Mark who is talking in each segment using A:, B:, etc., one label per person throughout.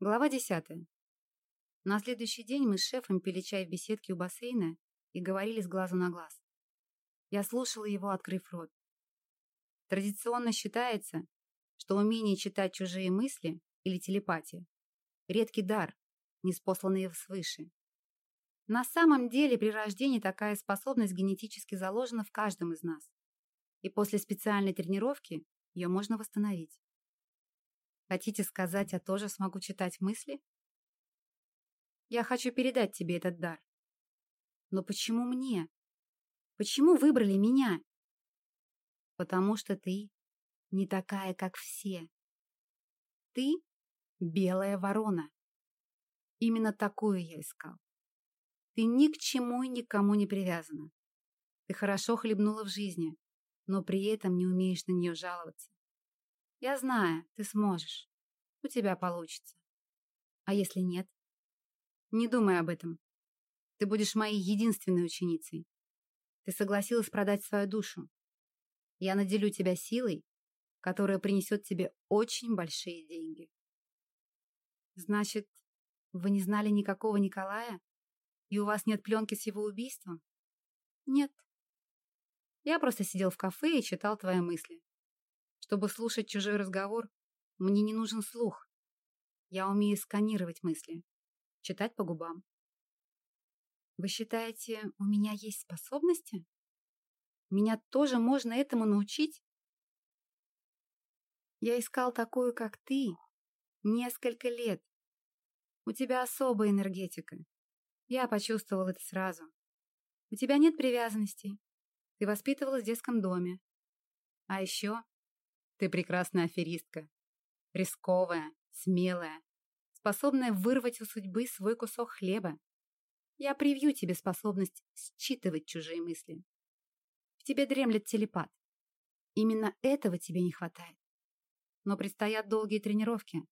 A: Глава десятая. На следующий день мы с шефом пили чай в беседке у бассейна и говорили с глазу на глаз. Я слушала его, открыв рот. Традиционно считается, что умение читать чужие мысли или телепатия – редкий дар, неспосланный свыше. На самом деле при рождении такая способность генетически заложена в каждом из нас. И после специальной тренировки ее можно восстановить. Хотите сказать, я тоже смогу читать мысли? Я хочу передать тебе этот дар. Но почему мне? Почему выбрали меня? Потому что ты не такая, как все. Ты белая ворона. Именно такую я искал. Ты ни к чему и никому не привязана. Ты хорошо хлебнула в жизни, но при этом не умеешь на нее жаловаться. Я знаю, ты сможешь. У тебя получится. А если нет? Не думай об этом. Ты будешь моей единственной ученицей. Ты согласилась продать свою душу. Я наделю тебя силой, которая принесет тебе очень большие деньги. Значит, вы не знали никакого Николая? И у вас нет пленки с его убийством? Нет. Я просто сидел в кафе и читал твои мысли. Чтобы слушать чужой разговор, мне не нужен слух. Я умею сканировать мысли, читать по губам. Вы считаете, у меня есть способности? Меня тоже можно этому научить? Я искал такую, как ты, несколько лет. У тебя особая энергетика. Я почувствовал это сразу. У тебя нет привязанностей. Ты воспитывалась в детском доме. А еще ты прекрасная аферистка. Рисковая, смелая, способная вырвать у судьбы свой кусок хлеба. Я привью тебе способность считывать чужие мысли. В тебе дремлет телепат. Именно этого тебе не хватает. Но предстоят долгие тренировки.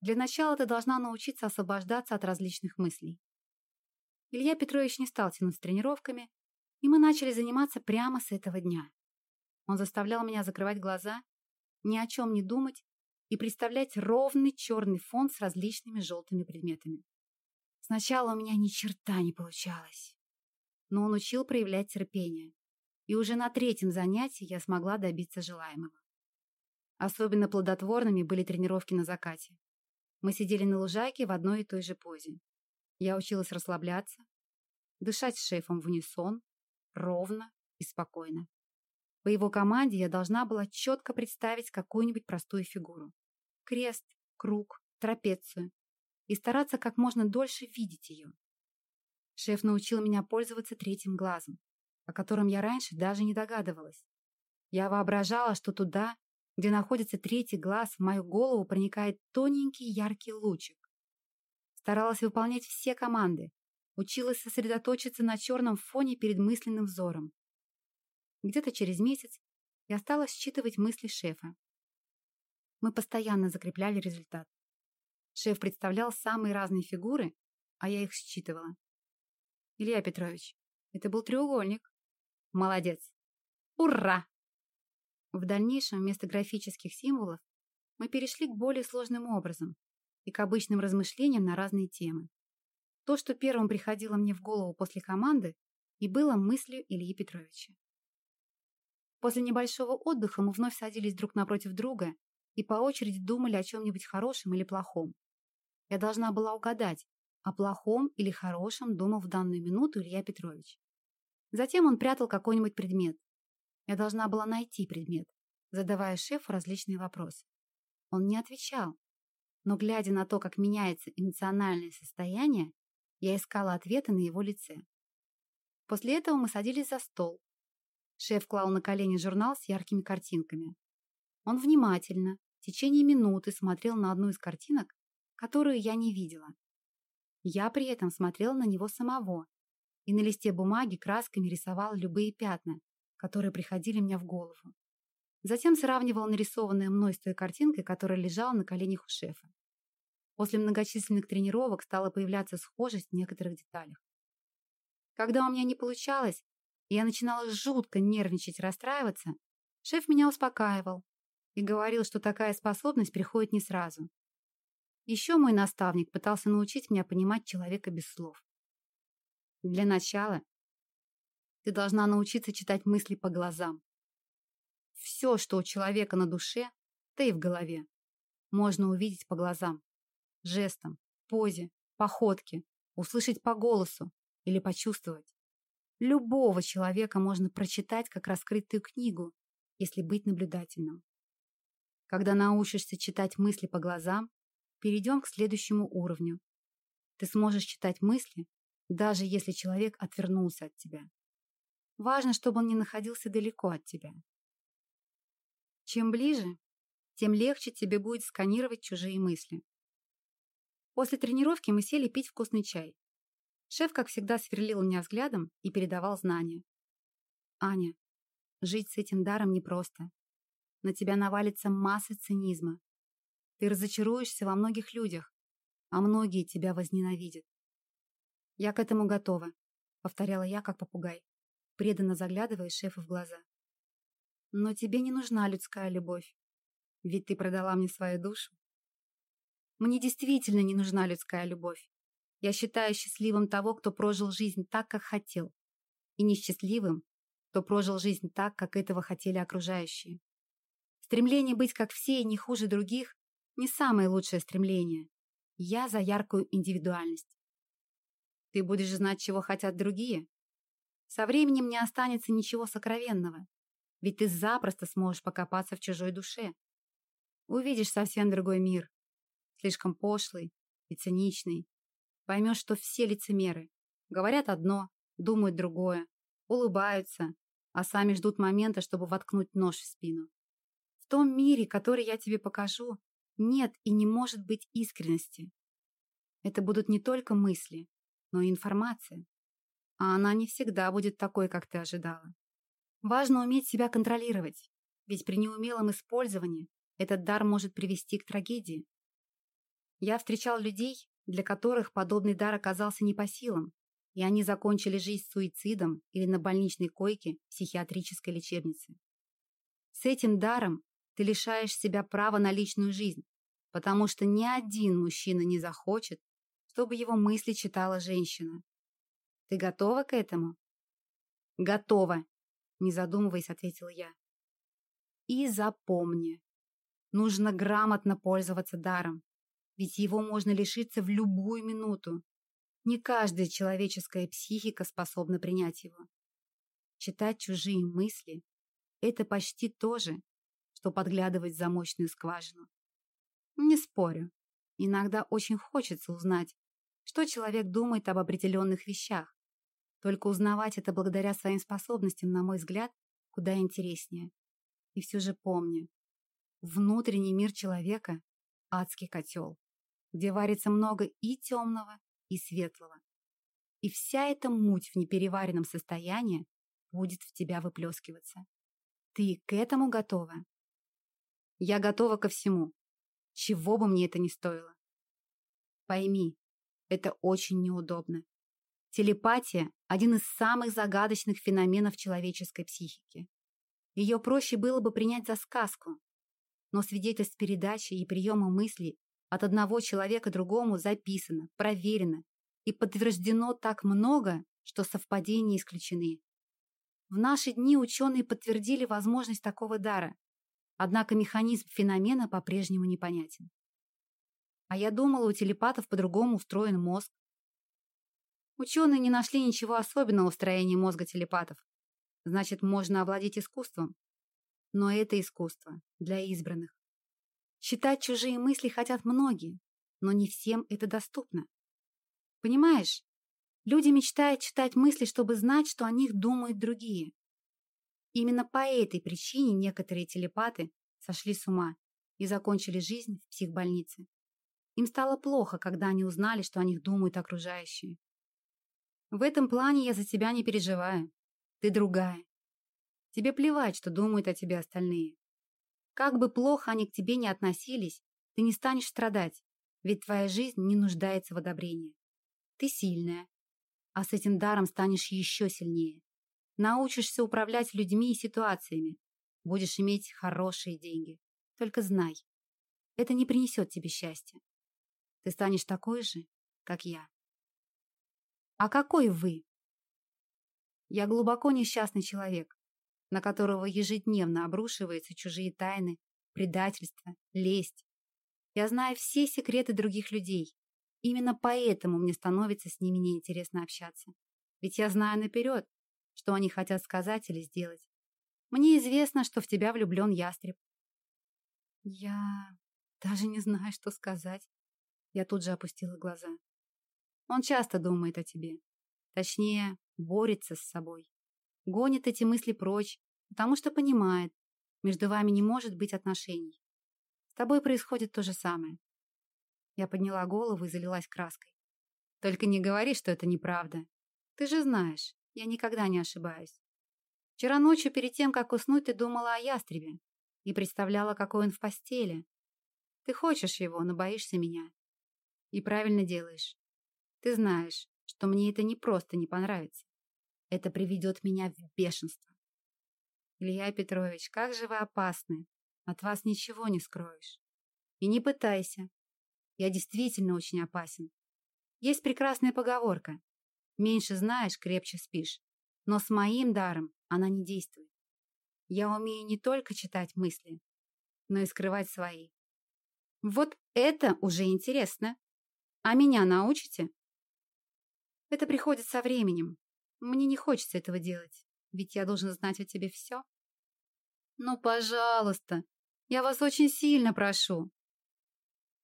A: Для начала ты должна научиться освобождаться от различных мыслей. Илья Петрович не стал тянуть с тренировками, и мы начали заниматься прямо с этого дня. Он заставлял меня закрывать глаза ни о чем не думать и представлять ровный черный фон с различными желтыми предметами. Сначала у меня ни черта не получалось. Но он учил проявлять терпение. И уже на третьем занятии я смогла добиться желаемого. Особенно плодотворными были тренировки на закате. Мы сидели на лужайке в одной и той же позе. Я училась расслабляться, дышать с шефом в унисон, ровно и спокойно. По его команде я должна была четко представить какую-нибудь простую фигуру. Крест, круг, трапецию. И стараться как можно дольше видеть ее. Шеф научил меня пользоваться третьим глазом, о котором я раньше даже не догадывалась. Я воображала, что туда, где находится третий глаз, в мою голову проникает тоненький яркий лучик. Старалась выполнять все команды, училась сосредоточиться на черном фоне перед мысленным взором. Где-то через месяц я стала считывать мысли шефа. Мы постоянно закрепляли результат. Шеф представлял самые разные фигуры, а я их считывала. Илья Петрович, это был треугольник. Молодец. Ура! В дальнейшем вместо графических символов мы перешли к более сложным образом и к обычным размышлениям на разные темы. То, что первым приходило мне в голову после команды, и было мыслью Ильи Петровича. После небольшого отдыха мы вновь садились друг напротив друга и по очереди думали о чем-нибудь хорошем или плохом. Я должна была угадать, о плохом или хорошем думал в данную минуту Илья Петрович. Затем он прятал какой-нибудь предмет. Я должна была найти предмет, задавая шефу различные вопросы. Он не отвечал. Но глядя на то, как меняется эмоциональное состояние, я искала ответы на его лице. После этого мы садились за стол, Шеф клал на колени журнал с яркими картинками. Он внимательно, в течение минуты смотрел на одну из картинок, которую я не видела. Я при этом смотрела на него самого и на листе бумаги красками рисовала любые пятна, которые приходили мне в голову. Затем сравнивала нарисованное мной с той картинкой, которая лежала на коленях у шефа. После многочисленных тренировок стала появляться схожесть в некоторых деталях. Когда у меня не получалось, я начинала жутко нервничать, расстраиваться, шеф меня успокаивал и говорил, что такая способность приходит не сразу. Еще мой наставник пытался научить меня понимать человека без слов. Для начала ты должна научиться читать мысли по глазам. Все, что у человека на душе, да и в голове, можно увидеть по глазам, жестам, позе, походке, услышать по голосу или почувствовать. Любого человека можно прочитать как раскрытую книгу, если быть наблюдательным. Когда научишься читать мысли по глазам, перейдем к следующему уровню. Ты сможешь читать мысли, даже если человек отвернулся от тебя. Важно, чтобы он не находился далеко от тебя. Чем ближе, тем легче тебе будет сканировать чужие мысли. После тренировки мы сели пить вкусный чай. Шеф, как всегда, сверлил меня взглядом и передавал знания. «Аня, жить с этим даром непросто. На тебя навалится масса цинизма. Ты разочаруешься во многих людях, а многие тебя возненавидят. Я к этому готова, повторяла я, как попугай, преданно заглядывая шефу в глаза. Но тебе не нужна людская любовь, ведь ты продала мне свою душу. Мне действительно не нужна людская любовь. Я считаю счастливым того, кто прожил жизнь так, как хотел, и несчастливым, кто прожил жизнь так, как этого хотели окружающие. Стремление быть как все и не хуже других – не самое лучшее стремление. Я за яркую индивидуальность. Ты будешь знать, чего хотят другие. Со временем не останется ничего сокровенного, ведь ты запросто сможешь покопаться в чужой душе. Увидишь совсем другой мир, слишком пошлый и циничный. Поймешь, что все лицемеры. Говорят одно, думают другое, улыбаются, а сами ждут момента, чтобы воткнуть нож в спину. В том мире, который я тебе покажу, нет и не может быть искренности. Это будут не только мысли, но и информация. А она не всегда будет такой, как ты ожидала. Важно уметь себя контролировать, ведь при неумелом использовании этот дар может привести к трагедии. Я встречал людей, для которых подобный дар оказался не по силам, и они закончили жизнь суицидом или на больничной койке психиатрической лечебницы. С этим даром ты лишаешь себя права на личную жизнь, потому что ни один мужчина не захочет, чтобы его мысли читала женщина. Ты готова к этому? Готова, не задумываясь, ответила я. И запомни, нужно грамотно пользоваться даром, ведь его можно лишиться в любую минуту. Не каждая человеческая психика способна принять его. Читать чужие мысли – это почти то же, что подглядывать в замочную скважину. Не спорю. Иногда очень хочется узнать, что человек думает об определенных вещах. Только узнавать это благодаря своим способностям, на мой взгляд, куда интереснее. И все же помни, внутренний мир человека – адский котел, где варится много и темного, и светлого. И вся эта муть в непереваренном состоянии будет в тебя выплескиваться. Ты к этому готова? Я готова ко всему, чего бы мне это ни стоило. Пойми, это очень неудобно. Телепатия – один из самых загадочных феноменов человеческой психики. Ее проще было бы принять за сказку. Но свидетельств передачи и приема мыслей от одного человека другому записано, проверено и подтверждено так много, что совпадения исключены. В наши дни ученые подтвердили возможность такого дара, Однако механизм феномена по-прежнему непонятен. А я думала, у телепатов по-другому устроен мозг. Ученые не нашли ничего особенного в строении мозга телепатов. Значит, можно овладеть искусством. Но это искусство для избранных. Читать чужие мысли хотят многие, но не всем это доступно. Понимаешь, люди мечтают читать мысли, чтобы знать, что о них думают другие. Именно по этой причине некоторые телепаты сошли с ума и закончили жизнь в психбольнице. Им стало плохо, когда они узнали, что о них думают окружающие. В этом плане я за тебя не переживаю. Ты другая. Тебе плевать, что думают о тебе остальные. Как бы плохо они к тебе не относились, ты не станешь страдать, ведь твоя жизнь не нуждается в одобрении. Ты сильная, а с этим даром станешь еще сильнее. Научишься управлять людьми и ситуациями. Будешь иметь хорошие деньги. Только знай, это не принесет тебе счастья. ты станешь такой же, как я. А какой вы? Я глубоко несчастный человек, на которого ежедневно обрушиваются чужие тайны, предательство, лесть. Я знаю все секреты других людей. Именно поэтому мне становится с ними неинтересно общаться. Ведь я знаю наперед, что они хотят сказать или сделать. Мне известно, что в тебя влюблен ястреб. Я даже не знаю, что сказать. Я тут же опустила глаза. Он часто думает о тебе. Точнее, борется с собой. Гонит эти мысли прочь, потому что понимает, между вами не может быть отношений. С тобой происходит то же самое. Я подняла голову и залилась краской. Только не говори, что это неправда. Ты же знаешь, я никогда не ошибаюсь. Вчера ночью, перед тем, как уснуть, ты думала о ястребе и представляла, какой он в постели. Ты хочешь его, но боишься меня. И правильно делаешь. Ты знаешь, что мне это не просто не понравится. Это приведет меня в бешенство. Илья Петрович, как же вы опасны. От вас ничего не скроешь. И не пытайся. Я действительно очень опасен. Есть прекрасная поговорка. Меньше знаешь, крепче спишь. Но с моим даром она не действует. Я умею не только читать мысли, но и скрывать свои. Вот это уже интересно. А меня научите? Это приходит со временем. Мне не хочется этого делать, ведь я должен знать о тебе все. Ну, пожалуйста, я вас очень сильно прошу.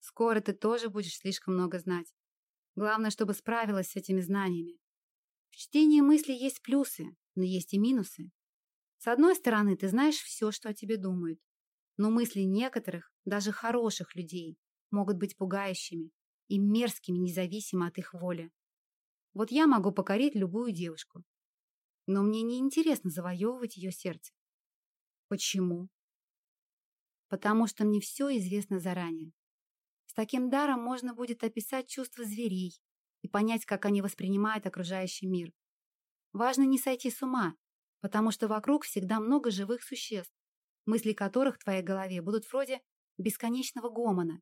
A: Скоро ты тоже будешь слишком много знать. Главное, чтобы справилась с этими знаниями. В чтении мысли есть плюсы, но есть и минусы. С одной стороны, ты знаешь все, что о тебе думают. Но мысли некоторых, даже хороших людей, могут быть пугающими и мерзкими независимо от их воли. Вот я могу покорить любую девушку. Но мне не интересно завоевывать ее сердце. Почему? Потому что мне все известно заранее. С таким даром можно будет описать чувства зверей и понять, как они воспринимают окружающий мир. Важно не сойти с ума, потому что вокруг всегда много живых существ, мысли которых в твоей голове будут вроде бесконечного гомона.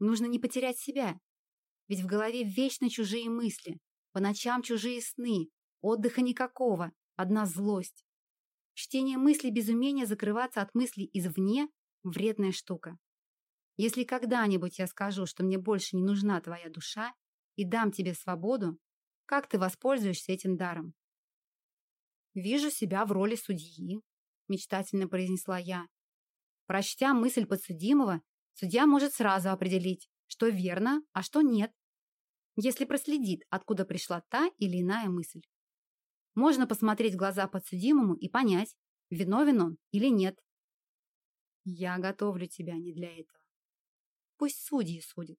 A: Нужно не потерять себя, ведь в голове вечно чужие мысли, по ночам чужие сны, отдыха никакого, одна злость. Чтение мыслей без умения закрываться от мыслей извне – вредная штука. Если когда-нибудь я скажу, что мне больше не нужна твоя душа и дам тебе свободу, как ты воспользуешься этим даром? «Вижу себя в роли судьи», – мечтательно произнесла я. Прочтя мысль подсудимого, судья может сразу определить, что верно, а что нет если проследит, откуда пришла та или иная мысль. Можно посмотреть в глаза подсудимому и понять, виновен он или нет. Я готовлю тебя не для этого. Пусть судьи судят.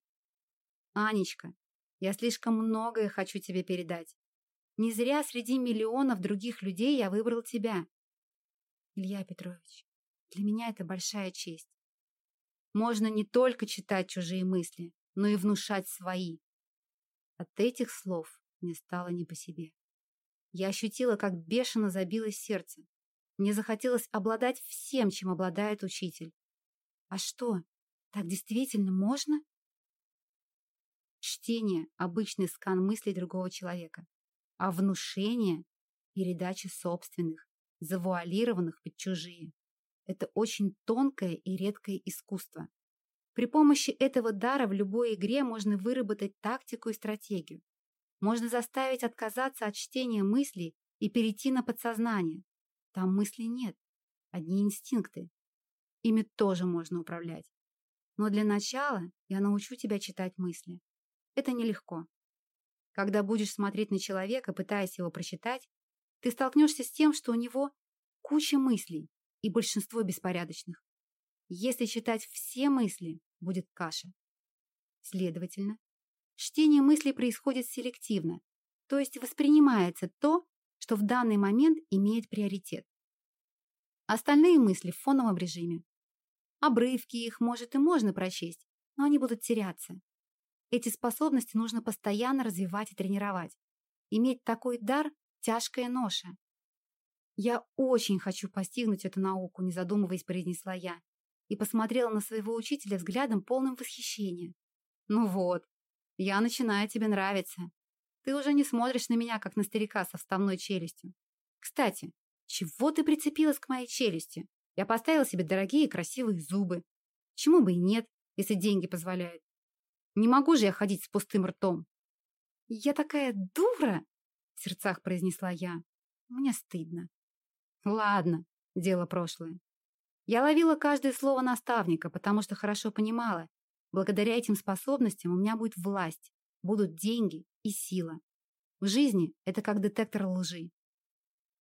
A: Анечка, я слишком многое хочу тебе передать. Не зря среди миллионов других людей я выбрал тебя. Илья Петрович, для меня это большая честь. Можно не только читать чужие мысли, но и внушать свои. От этих слов мне стало не по себе. Я ощутила, как бешено забилось сердце. Мне захотелось обладать всем, чем обладает учитель. А что, так действительно можно? Чтение – обычный скан мыслей другого человека, а внушение – передача собственных, завуалированных под чужие. Это очень тонкое и редкое искусство. При помощи этого дара в любой игре можно выработать тактику и стратегию. Можно заставить отказаться от чтения мыслей и перейти на подсознание. Там мыслей нет, одни инстинкты. Ими тоже можно управлять. Но для начала я научу тебя читать мысли. Это нелегко. Когда будешь смотреть на человека, пытаясь его прочитать, ты столкнешься с тем, что у него куча мыслей и большинство беспорядочных. Если читать все мысли, будет каша. Следовательно, чтение мыслей происходит селективно, то есть воспринимается то, что в данный момент имеет приоритет. Остальные мысли в фоновом режиме. Обрывки их, может, и можно прочесть, но они будут теряться. Эти способности нужно постоянно развивать и тренировать. Иметь такой дар – тяжкая ноша. «Я очень хочу постигнуть эту науку», не задумываясь, произнесла я и посмотрела на своего учителя взглядом полным восхищения. Ну вот, я начинаю тебе нравиться. Ты уже не смотришь на меня, как на старика со вставной челюстью. Кстати, чего ты прицепилась к моей челюсти? Я поставила себе дорогие красивые зубы. Чему бы и нет, если деньги позволяют. Не могу же я ходить с пустым ртом. Я такая дура, в сердцах произнесла я. Мне стыдно. Ладно, дело прошлое. Я ловила каждое слово наставника, потому что хорошо понимала, благодаря этим способностям у меня будет власть, будут деньги и сила. В жизни это как детектор лжи.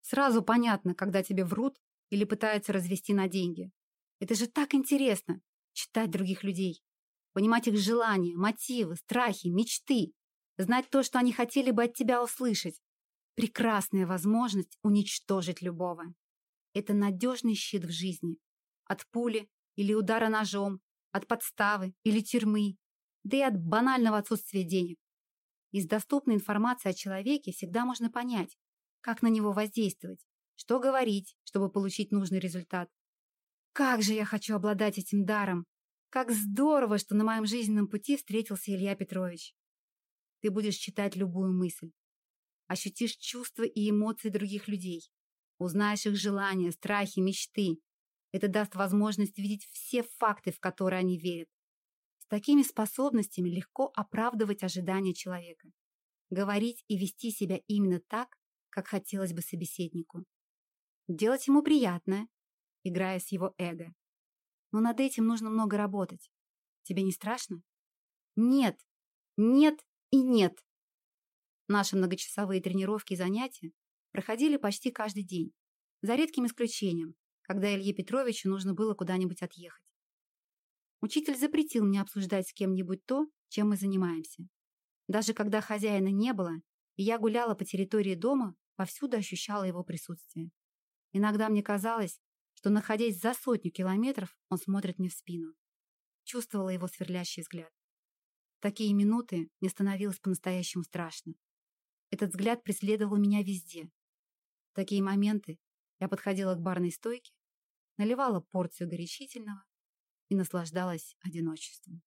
A: Сразу понятно, когда тебе врут или пытаются развести на деньги. Это же так интересно – читать других людей, понимать их желания, мотивы, страхи, мечты, знать то, что они хотели бы от тебя услышать. Прекрасная возможность уничтожить любого. Это надежный щит в жизни. От пули или удара ножом, от подставы или тюрьмы, да и от банального отсутствия денег. Из доступной информации о человеке всегда можно понять, как на него воздействовать, что говорить, чтобы получить нужный результат. Как же я хочу обладать этим даром! Как здорово, что на моем жизненном пути встретился Илья Петрович. Ты будешь читать любую мысль. Ощутишь чувства и эмоции других людей. Узнаешь их желания, страхи, мечты. Это даст возможность видеть все факты, в которые они верят. С такими способностями легко оправдывать ожидания человека. Говорить и вести себя именно так, как хотелось бы собеседнику. Делать ему приятное, играя с его эго. Но над этим нужно много работать. Тебе не страшно? Нет, нет и нет. Наши многочасовые тренировки и занятия проходили почти каждый день, за редким исключением, когда Илье Петровичу нужно было куда-нибудь отъехать. Учитель запретил мне обсуждать с кем-нибудь то, чем мы занимаемся. Даже когда хозяина не было, и я гуляла по территории дома, повсюду ощущала его присутствие. Иногда мне казалось, что, находясь за сотню километров, он смотрит мне в спину. Чувствовала его сверлящий взгляд. В такие минуты мне становилось по-настоящему страшно. Этот взгляд преследовал меня везде. В такие моменты я подходила к барной стойке, наливала порцию горячительного и наслаждалась одиночеством.